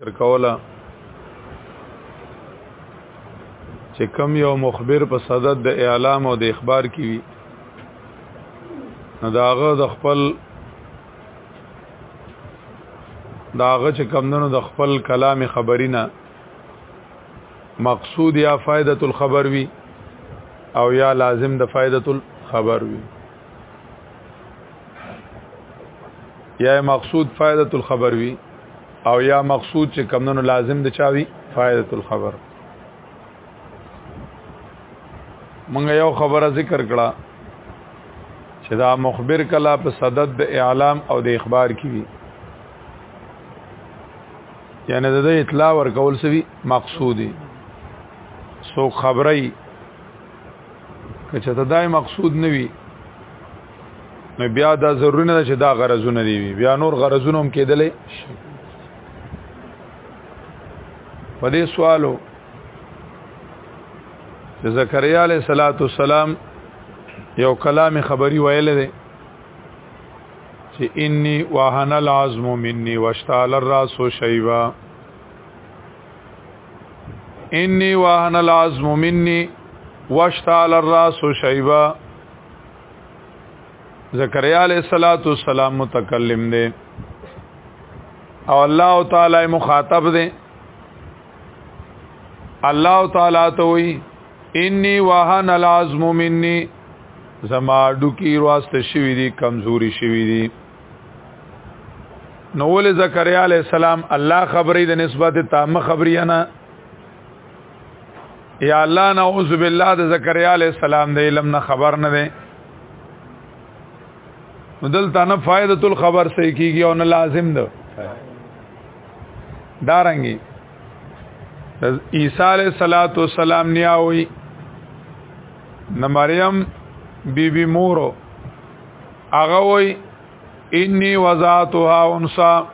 ذکر کوله چې کم یو مخبر په صدد د اعلام او د اخبار کې وي نو داغه د خپل داغه چې کمندونو د خپل کلام خبرینه مقصود یا فائدۃ الخبر وی او یا لازم د فائدۃ الخبر وی یا مقصود فائدۃ الخبر وی او یا مقصود چې کمونو لازم د چاوي فائدۃ الخبر مونږ یو خبره ذکر کړه چې دا مخبر کلا په صدد د اعلام او د اخبار کې وی یعنی د دې اطلاع ورکول سوي مقصودی سو خبري که چې ته دای مقصود نه وي نو بیا دا ضروري نه ده چې دا غرضونه دی وي بیا نور غرضونه هم کېدلی شي په دې سوالو چې زکریا علیه صلوات والسلام یو کلام خبری ویل دی چې انی واهن العظم مني واشتعل الراس شیبا انی واهن العظم مني واشتعل الراس شيبا زکریا علیہ الصلوۃ والسلام متکلم دی او الله تعالی مخاطب دی الله تعالی ته وی انی وهن العظم مني زما ډوکی رواسته شوی دی کمزوري شوی دی نو ول زکریا علی السلام الله خبرې د نسبت تامه خبرې نه یا الله نعوذ بالله د زکریا علی السلام د علم نه خبر نه دی مدل تنه فائدۃ الخبر سې کیږي او نه لازم ده دارنګي عیسی علیہ الصلات والسلام نیاوی نو مریم بی بی مورو هغه وای انی وزاتها انسا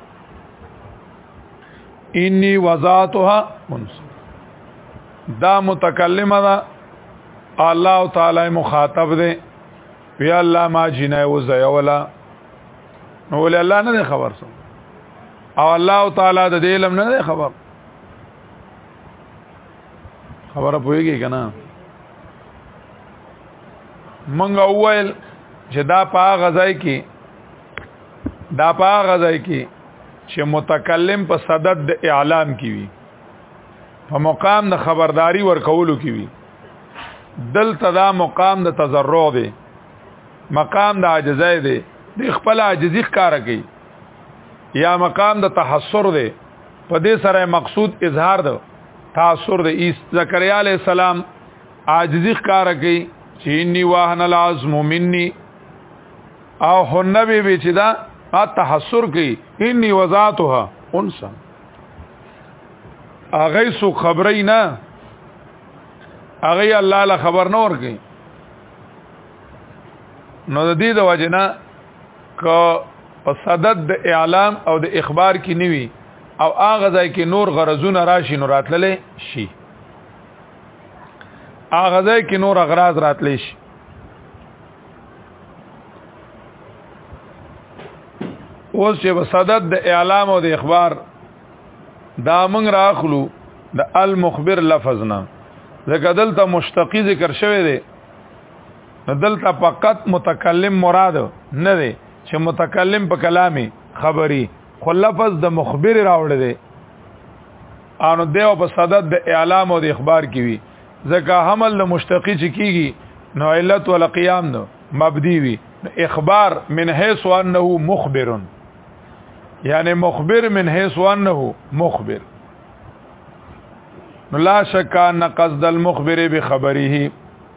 انی وزاتها انسا دا متکلمه ده الله تعالی مخاطب ده وی الله ما جنای و زیولا نو ول الله نه خبر سم او الله تعالی د دې علم نه خبر خبره پوهیږي کنه منګ اول چې دا په غزای کې دا په غزای کې چې متکلم په صدد د اعلام کې وي په مقام د خبرداري ورکولو کې وي دلته دا مقام د تزرع دی مقام د عاجزای دی د خپل عاجزی ښکارا کوي یا مقام د تحسر دی په دې سره مقصود اظهار ده تاثر د عیسی زکریا علی السلام عاجزی ښکار کوي چې انی واهن العظم مني او حنبی به چې دا تحسر کوي انی وزاتها انسا اغه سو خبرې نه اغه الله له خبر نه ورګي نو د دې د وجنه که په صدد د اعلام او د اخبار کې نیوي او هغه ځای کې نور غرضونه راشي نو راتللې شي هغه ځای کې نور اغراض راتللې شي اوس چې په صدد د اعلام او د اخبار دا موږ راخلو د المخبر لفظ نه ځکه دلته مشتقی ذکر شوی دی دلته فقط متکلم مراد نه دی چې متکلم په کلامي خبري خو لفظ د مخبر راوړی دی انو دیو په صدد د اعلام او د اخبار کی وی ځکه حمل له مشتقی چې کیږي نو علت ول قیام نو مبدی وی اخبار من حيث انه مخبر یعنی مخبر من حيث انه مخبر نو لا شک ان قصد المخبر بخبره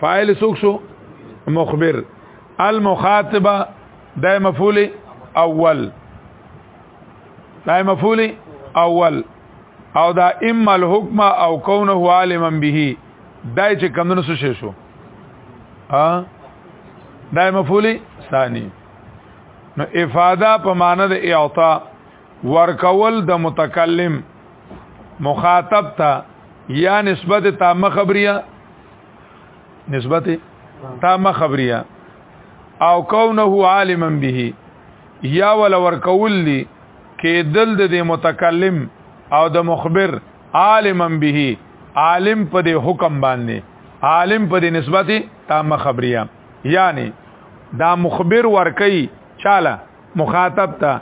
فاعل سوک شو مخبر المخاطبه دا مفعول اول دا مفعول اول او دا اما الحكم او كونه عالما به دای چې کمونو څه شو ها دای مفعول ثانی نو افاده په معنی د اعطاء ورکول د متکلم مخاطب ته یا نسبت تامه خبریه نسبت تامه خبریه او کونه عالما به یا ول ورکول لی کې دل د متکلم او د مخبر عالما به عالم په دې حکم باندې عالم په دې نسبت تامه خبریه یعنی دا مخبر ورکی چاله مخاطب ته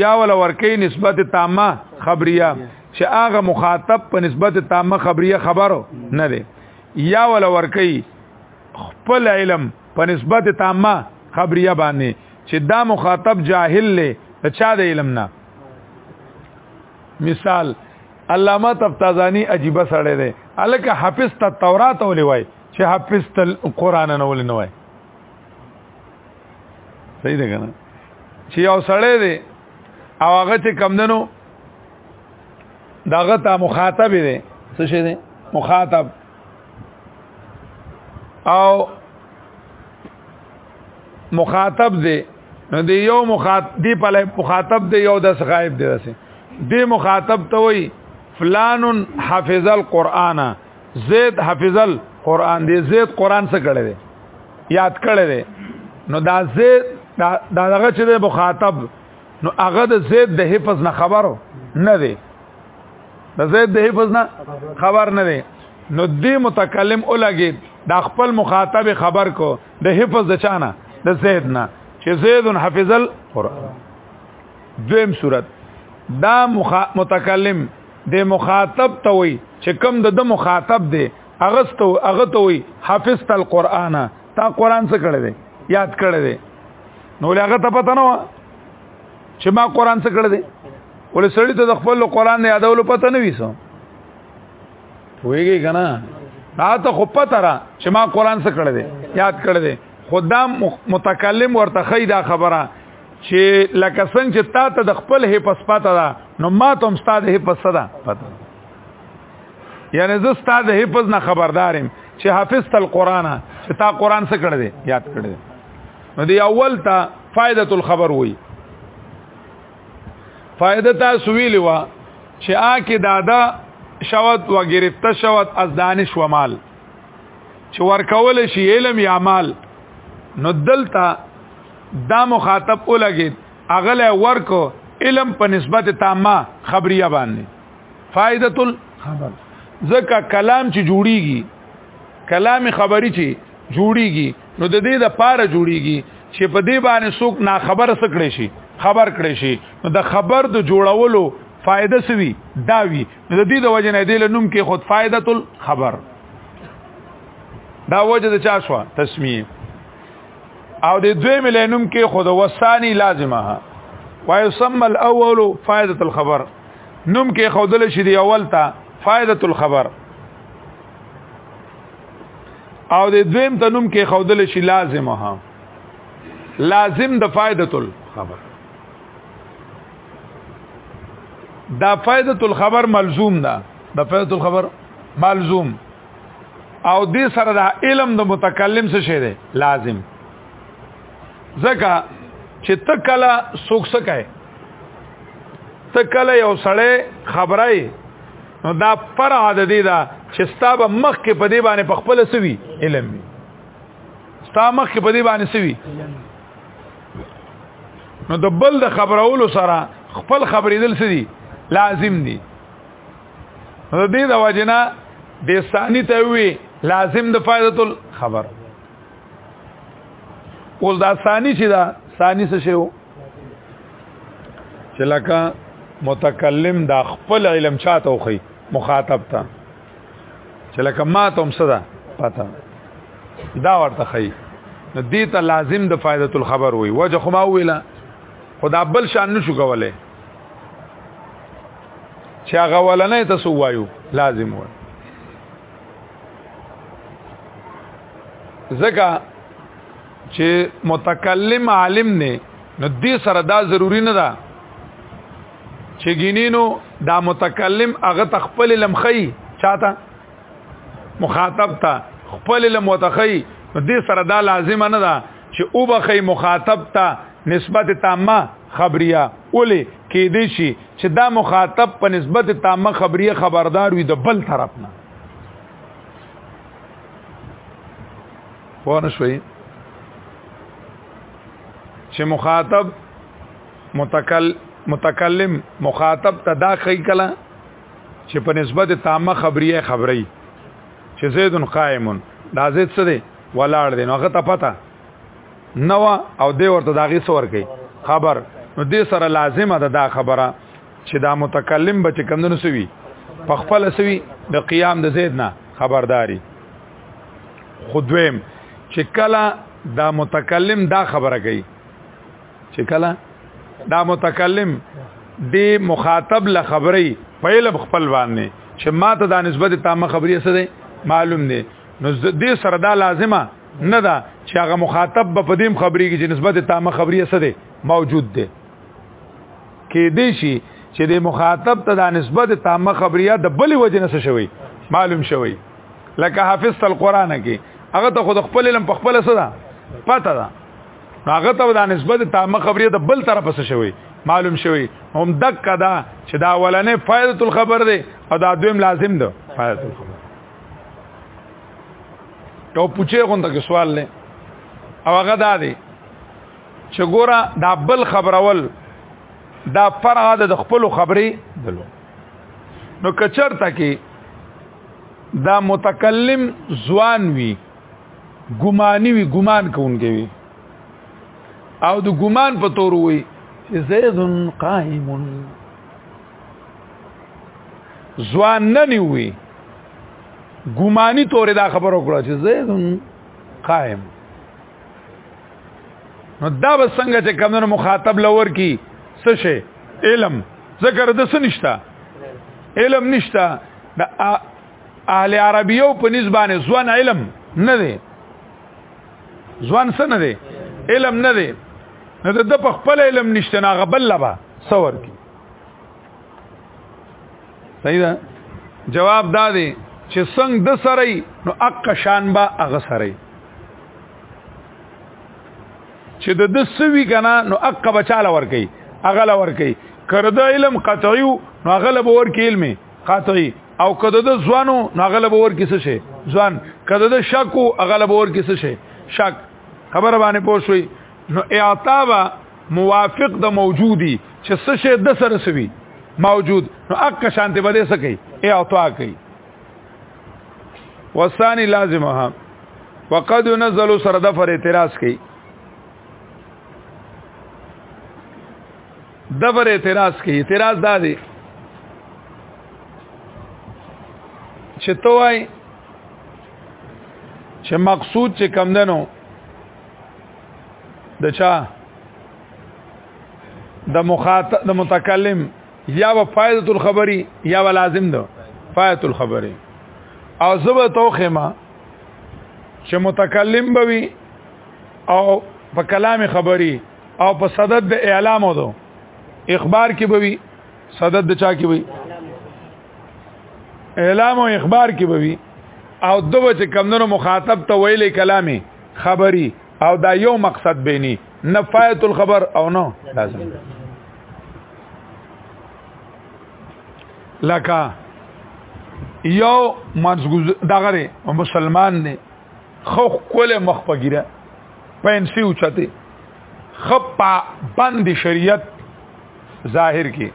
یا ول ورکی نسبت تامه خبریه چې هغه مخاطب په نسبت تامه خبریه خبرو نه دی یا ول ورکی خپل علم په نسبت تامه خبریه باندې چې دا مخاطب جاهل لې ته چا د علم نه مثال علامه تفتازانی عجیب سره دی الکه حافظ ته تورات ولې وای چې حافظ ته قران نه ولې نه وای صحیح ده کنه چې یو سړی دی او هغه چې کم دنو داغه ته مخاطب دی څه شي دی مخاطب او مخاطب دی نو دی یو مخاطب دی په مخاطب دی یو د غائب دی رسه دی مخاطب ته وای فلان حافظ القرآن زید حفظ القرآن دی زید قرآن څه کړی دی یاد کړی دی نو دا زید دا دغه چې دی مخاطب نو هغه د زید د حفظ نه خبرو نه دی د زید د حفظ نه خبر نه دی نو دی متکلم اولګي دا خپل مخاطب خبر کو د حفظ د چانه د زید نه چې زید حفظ القرآن دویم صورت دا متکلم د مخاطب ته وي چې کم د د مخاطب دی هغه ته هغه ته وي حافظ تل قران تا قران څه کړی دی یاد کړی دی نو هغه ته پته نه و چې ما قران څه کړی دی ولې سړی ته د خپل قران نه یادولو پته نه ویسو ویږي کنه دا ته خو پته را چې ما قران څه کړی دی یاد کړی دی خدام متکلم ورته خی دا خبره چې لکه څنګه چې تا ته د خپل هپس پته ده نو ما ته هم ستاد هپس ده پته یعنی زه ستاد هپس نه خبردارم چې حافظ تل قران چې تا قران څخه کړی دی یاد کړی دی نو دی اول ته فائدۃ الخبر وای فائدہ تاسو ویلی وا چې آ کې دادا شوت و گرفته شوت از دانش و مال چې ورکول شي علم یا مال نو دلته دا مخاطب ولګید اغله ورکو علم په نسبت تامه خبریه باندې فائدۃ الخبر ځکه کلام چې جوړیږي کلام خبري چې جوړیږي نو د دې د پاره جوړیږي چې په دې باندې څوک نا خبر سکړي شي خبر کړي شي نو د خبر د جوړولو فائدہ سوي داوي د دې د وجه نه دی لنوم کې خود فائدۃ الخبر دا وجه د چا شو تسمیه او د دوی ملینوم کې خود وسانی لازمه ويسمى الاول فائده الخبر نوم کې خودل شي دی اول ته فائده الخبر او د دویم ته نوم کې خودل شي لازمه لازم د فائده الخبر دا فائده الخبر ملزوم ده د فائده الخبر ملزوم او دې سره دا علم د متکلم څه شی دی لازم ځکه چې ته کله سوک سکای ته کله یو سړی خبرای نو دا پر عادت دی دا چې ستابه مخ کې په دې باندې په خپل سوي علم وي ستا مخ کې په دې باندې سوي نو د بل د خبرولو سره خپل خبرېدل سدي لازم دي نو دې د وجنا د ثانی ته وی لازم د فائدۃ الخبر اوس دا ثانی چې دا ثانی څه شی وو چې لکه متکلم دا خپل علم چاته وخی مخاطب ته چې لکه ما ته هم صدا پته دا ورته خی نو دې ته لازم د فائدۃ الخبر وی وجه خو ما ویلا خدا بل شان نشو کوله چې هغه ولنې تاسو وایو لازم و ځکه چې متکلم عالم نه نو دې سره دا ضروری نه ده چې ګینینو دا متکلم هغه تخپل لمخی چاته مخاطب ته خپل لمتخی نو دې سره دا لازم نه ده چې او بخی مخاطب ته نسبت تامه خبریه اولی کې دی شي چې دا مخاطب په نسبت تامه خبریه خبردار وي د بل طرف نه پوه شوي چې مخاطب متکل متکلم مخاطب ته دا خی کله چې په نسبت تامه خبریه خبري چې زید قائمون دا زید څه دی ولاړ دی نو هغه ته پته نو او دی ورته داغي سور کوي خبر نو دې سره لازمه ده دا خبره چې دا متکلم به چې کمندونو سوي په خپل سوي د قیام د زید نه خبرداري خودویم چې کله دا متکلم دا خبره کوي چې کله دا متکلم دی مخاطب له خبرې پهل خپل باندې چې ما ته دا نسبت تامه خبرې څه ده معلوم نه نو دې سره دا لازمه نه دا چې هغه مخاطب به په دیم خبرې کې چې نسبت تامه خبرې څه دی موجود دی کې دی شي چې د مخاطب ته د نسبت تامه خبرې د بل وجه نه شوی معلوم شوی لکه حافظ القرآن کې هغه ته خود خپل علم په خپل سره پته ده هغه ته د نسبت تامه خبرې د بل طرف څه شوی معلوم شوی هم دک دا چې دا ولنې فائدۃ الخبر دی او دا دویم لازم ده فائدۃ الخبر یو پوچې غونډه کې سوال لې او هغه دا دی چې ګوره دا بل خبرول دا فرع د خپل خبرې دلو نو کچرته کې دا متکلم ځوان وی ګمانی وی ګمان کوونکی وی او د ګمان په تور وی چې زید قائمون ځوان نه نیوي ګماني تورې دا خبر وکړه چې زیدون قائم نو دا به څنګه چې کمنو مخاطب لور کی څه شي علم ذکر د څه نشتا علم نشتا د اهل عربیو په نسبانه ځوان علم نه دی ځوان څه نه دی علم نه دی نو د په خپل علم نشته نه غبل لبا څور کی صحیح ده جواب دا دی چې څنګه د سره نو اق شان با اغه سره چې د د سوي کنه نو اق بچاله ور کوي اغه لا ور کوي کرده علم قطعي نو اغه لا ور کوي علم قطعي او کده د ځوانو نو اغه لا ور کوي څه شي ځوان کده د شکو اغه لا ور کوي څه شي شک خبر باندې پوه شوي نو اعطا با موافق د موجودی چې څه شی د سره سوي موجود نو اک شانته بده سکی اعطا کوي وسانی لازمها وقد نزل سره د فر اعتراض کوي د فر اعتراض کوي اعتراض دا دی چې توای چې مقصود چې کم دنو د چا د مخاطب د متکلم یا و فائدۃ الخبری یا و لازم ده فائدۃ الخبری او زبه توخه ما چې متکلم بوي او په کلام خبری او په صدد د اعلام ودو اخبار کې بوي صدد د چا کې بوي اعلام او اخبار کې بوي او دغه چې کمندونو مخاطب ته ویلې کلامي خبري او دا یو مقصد بینی نه فایت الخبر او نه لازم لکه یو منځګوز دغه مسلمان نه خو کول مخ پګیره پنسي اوچته خپا بند شریعت ظاهر کی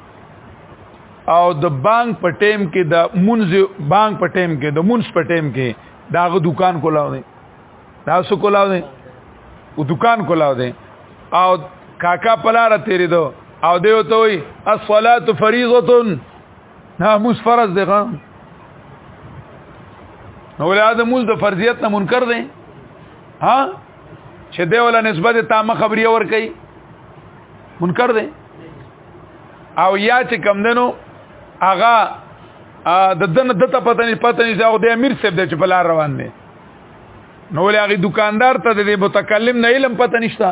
او د بانک په ټیم کې د منځ بانک په ټیم کې د منځ په ټیم کې داغه دکان کولاوي دا سو کولاو دی او دکان کولاو دی او کاکا پلار تیرې دو او دیو ته وی الصلاه فریضه ناموس فرض دی غام نو ولادت موز د فرضیت نه منکر دی ها چې دی ولا نسبت ته ما خبري ور کوي منکر دی او یا چې کم دنو اغا د دنه دته پته نه پته نه ځاو د امیر صاحب د چپلار روان دی نو ولې هغه دکاندار ته د متکلم نه علم پته نشته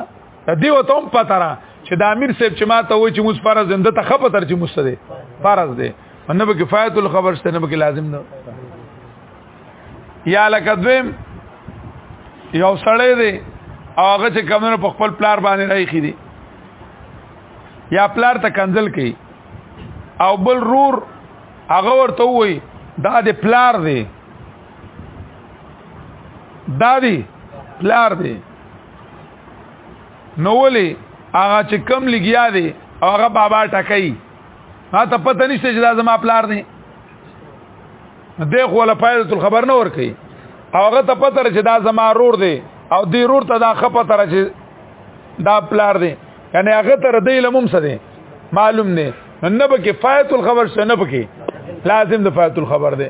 د دې وته هم پته را چې د امیر صاحب چې ما ته و چې موږ فرض زنده ته خپه تر چې مست دی فرض دی منه به کفایت الخبر ستنه به لازم نه یا لکه دویم یو سړی دی او هغه چې کمنو په خپل پلار باندې راخی دی یا پلار ته کنزل کوي او بل رور هغه ورته وای دا د پلار دی دا دی پلار دی نو ولي هغه چې کم لګیا دی او هغه بابا ټکای ما ته پته نشته چې دا زما پلار دی دغه ولا فائدۃ الخبر نه ور کوي او هغه ته پته چې دا زما رور دی او دی رور ته دا خپه تر چې دا پلار دی یعنی هغه تر دې لمم څه دی معلوم نه نه به کفایت الخبر څه نه پکې لازم د فایت الخبر دی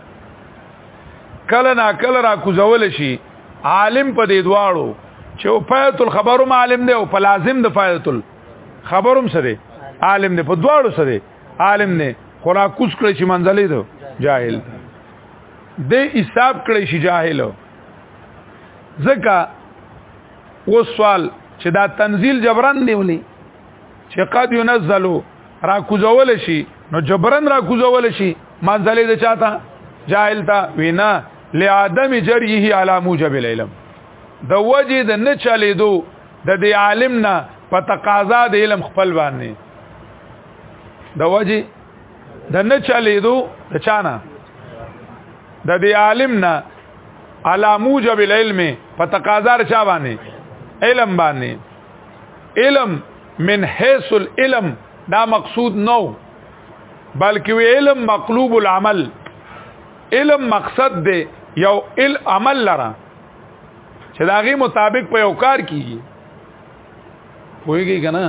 کله نا کله را کوزول شي عالم په دې دواړو چې او فایت الخبر عالم دی او په لازم د فایت الخبرم سره عالم دی په دواړو سره عالم نه خورا کوس کړی چې منځلې دو جاهل د حساب کړی شي جاهل ځکه و سوال چې دا تنزيل جبران دی ولي چې قد ينزلوا را کوزول شي نو جبرن را کوزول شي منځلې د چاته جاهل تا وینا لعدم جریه علی موجب العلم د وجه د نه چلې دو د دې عالم نه په تقاضا د علم خپل باندې د وجه د نه چلې دو د چانه د دې عالم نه علی موجب العلم په تقاضا چا باندې علم باندې علم من حيث العلم دا مقصود نو بلکې وی علم مقلوب العمل علم مقصد دی یو ال عمل لره چې دا غي مطابق په یو کار کیږي وایي کنه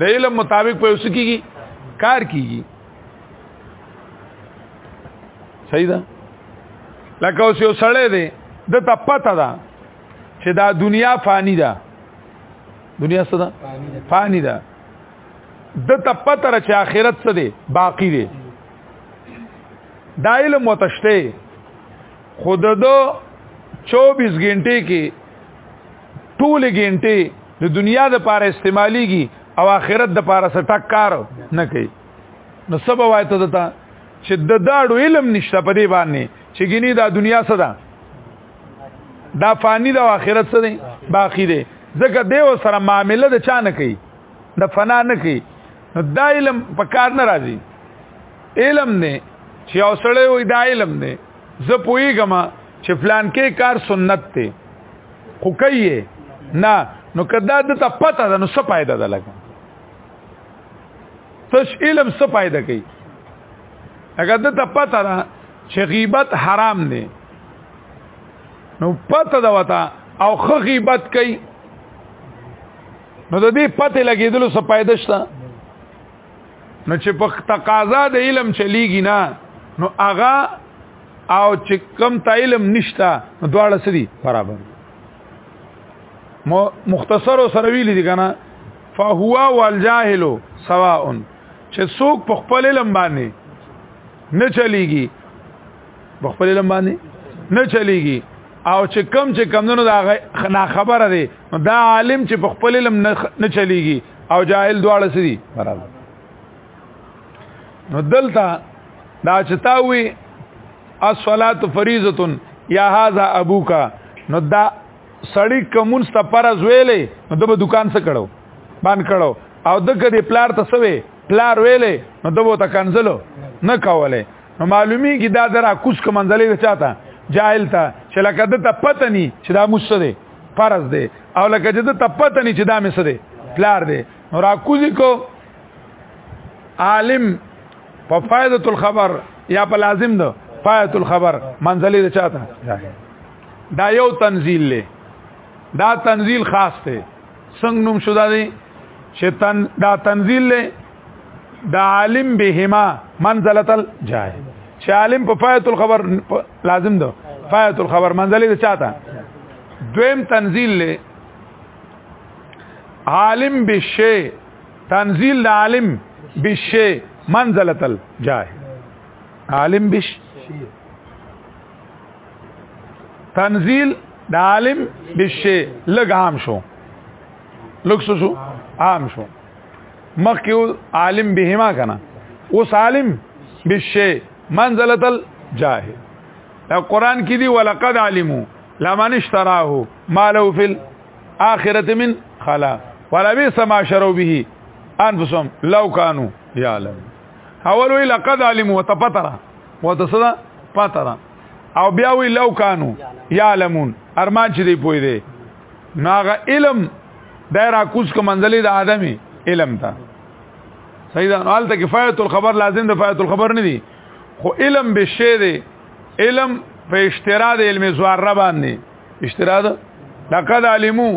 د علم مطابق په اوس کیږي کار کیږي صحیح ده لکه اوس یو سړی دی د ته پته ده چې دا دنیا فانی ده دنیا څه ده فانی ده د تپتر چې آخرت څه دی باقی دی دا علم وتشته خود دو 24 غنټه کې ټول غنټه د دنیا د پاره استعماليږي او آخرت د پاره سره ټک کار نه کوي نو سبا وای ته دتا چې د داړو علم نشته په دې باندې چې ګینی دا دنیا صدا دا فانی د آخرت څه دی باقی دی ځکه دیو سره معامله د چا نه کوي د فنا نه کوي نو دا علم په کار نه راځي علم نه چې اوسړې وي دا علم نه زه پوېږم چې فلان کې کار سنت دی خو کوي نه نو کدا د ته پته ده نو څه فائدہ ده لګا تش علم څه فائدہ کوي هغه د ته پته ده چې غیبت حرام دی نو پته دا وتا او خو غیبت کوي نو د دې پته لګیدلو څه پایده شته نو چې په تقاضا د علم چلیږي نه نو هغه او چې کم تا علم نشتا نو دواړه سړي برابر مختصر سره ویل دي کنه فهو والجاهل سواء چې څوک په خپل علم باندې نه چلیږي بخپل علم باندې نه چلیږي او چې کم چې کم نو دا نه خبره دی دا عالم چې بخپل علم نه چلیږي او جاهل دواړه سړي برابر نو دلته دا چې تاوي الصلاه فریضه یا هاذا ابوک نو دا سړی کومون ست پرز ویلې نو د دکان څخه کړو باندې کړو او دغه د پلار ته سوي پلار ویلې نو دبو ته کنزلو نه کوله نو معلومی کی دا درا کوس کو منزلې چاته جاهل ته چې لکه د ته پته ني چې دا مسده فرض دی او لکه چې د ته پته ني چې دا مسده پلار دی نو را کوزي کو عالم په فائدۃ الخبر یا په لازم ده فائدۃ الخبر منزلې ده چاته دا یو تنزیل له دا تنزیل خاص دی څنګه نوم شو دا دی چې تن دا تنزیل له دا عالم بهما منزله الجاه چې عالم په فایت الخبر لازم ده فایت الخبر منزله ده چاته دویم تنزیل له عالم بشی تنزیل دا عالم بشی منزله الجاه عالم بش تنزيل د عالم بشي لګ عام شو لګ شو عام شو مخکې عالم بهما کنه اوس عالم بشي منزله الجاهل دا قران کې دی ولقد علمو لمن اشتراه ما له في الاخره من خلاق ولا بئس ما شروا به انفسهم لو كانوا يعلمون اول وی لقد علموا وتپترا وتصدا پترا او بیا وی لو کانو یعلمون ارمان چې دی پوی دی ناغه علم دایره کوس کو منځلې د ادمي علم ته صحیح ده حال ته کفایت الخبر لازم ده فایت الخبر نه دی خو علم به شی دی علم په اشتراک علم زواره باندې اشتراک لقد علمو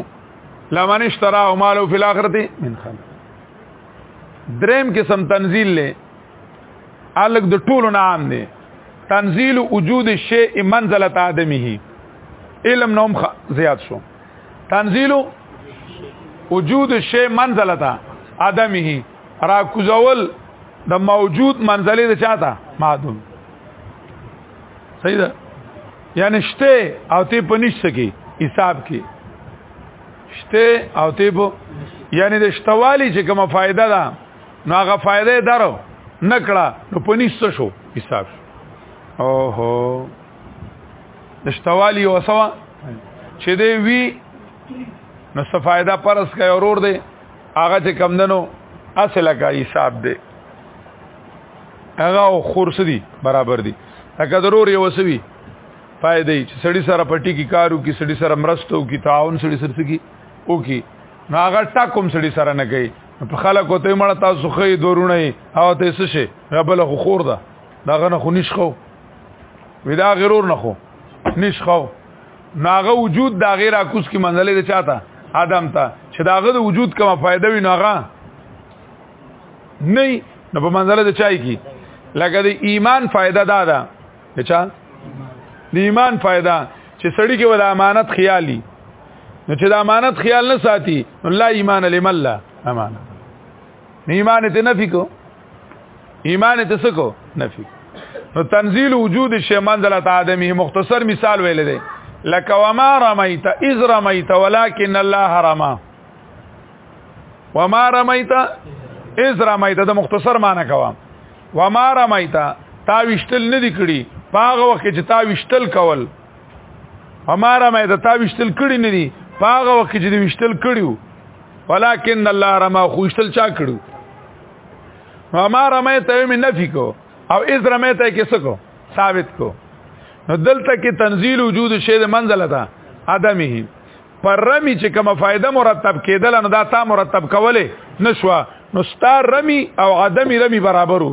لمن اشتراه مالو فی الاخرته من خلق دریم قسم تنزیل له الګ د ټولو نه عام دی تنزیل وجود الشیء منزله ادمه علم نوم زیات شو تنزیل وجود الشیء منزله ادمه را کوزول د موجود منزله د چاته معدوم صحیح ده یعنی شته او ته پنيش سکی حساب کې شته او تیب یعنی د شتوالی چې کومه فائدہ ده نو هغه فائدې درو نکړه نو پنيست شو حساب اوهو د شتوالی او سوا چې دی وی نو څه فائدہ پرس کوي اورور دی هغه چې کم دنو اصل کا حساب دی هغه خورس دی برابر دی هغه ضرور یو سوي فائدې چې سړی سره پټي کې کارو کې سړی سره مرستو کې تعاون سړی سره سکی او کې نو هغه ټاکم سړی سره نه کوي په خلکو ته مړه تاسو خې دورونه او ته څه شي غبل خو خور ده دا غنه خو نشخو ودا غرور نه خو نشخو ناغه وجود دا غیر اکوس کې منځلې ده چاته ادم ته چې داغه د وجود کومه فائدہ وي ناغه نه نو په منځله ده چای کې لکه د ایمان فائدہ دا ده بچا د ایمان فائدہ چې سړی کې ول امانت خیالي نو چې د امانت خیال نه ساتي الله ایمان لمن لا امانت نه ایمان ته نفي کو ایمان ته سکو نفي نو تنزيل وجود شی منزله آدمي مختصر مثال ویل دی لکه وما رميت اذ رميت ولكن الله رمى وما رمیت از رمیت د مختصر معنی کوم وما رمیت تا وشتل نه دی کړی پاغه وخت چې تا وشتل کول وما رمیت تا وشتل کړی نه دی پاغه وخت چې دی وشتل کړیو ولکن الله رما خو وشتل چا کړو وما رمیت یې من نفی کو او از رمیت یې کیسه کو ثابت کو نو دلته کې تنزيل وجود شی د منزله ده ادمه پر رمی چې کومه فائدہ مرتب کېدل نو دا تا مرتب کوله نشوا نو ستا رمی او عدم رمی برابرو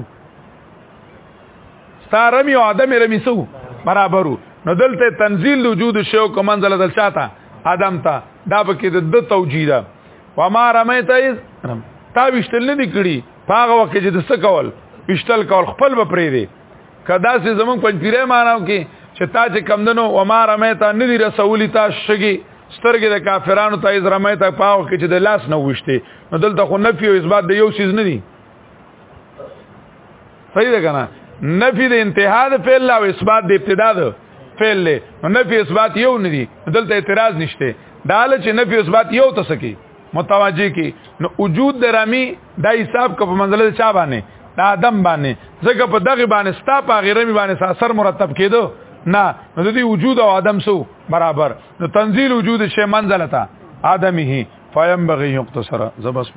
ستا رمی او عدم رمی سو برابرو نو دلته تنزيل وجود شو کوم منزله دل چاته عدم تا دا پکې د د توجیه ده و ما رمیت ایز تا وشتل نه دي کړی پاغه وخت چې د څه کول وشتل کول خپل به پرې دی کدا سي زمون پنځپیره مانو کې چې تا چې کمندنو و ما رمیتا ندی رسولی تا شګي سترګې د کافرانو ته از رمیتا پاو کې چې د لاس نه وښته نو دلته خو نفي او اثبات د یو چیز نه دي صحیح ده کنه نفي د انتها د فعل او اثبات د ابتدا ده فعل له نو نفي اثبات یو نه دي دلته اعتراض نشته دا چې نفي اثبات یو تسکی متوجه کی نو وجود د رمی دا حساب کوم منځله چا باندې دا آدم باندې ځکه په دغه باندې ستا په غیره می باندې اثر مرتب کېدو نه نو د دې وجود او آدم سو برابر نو تنزيل وجود شی منزلته آدمه فیم بغي یقتصر زبس په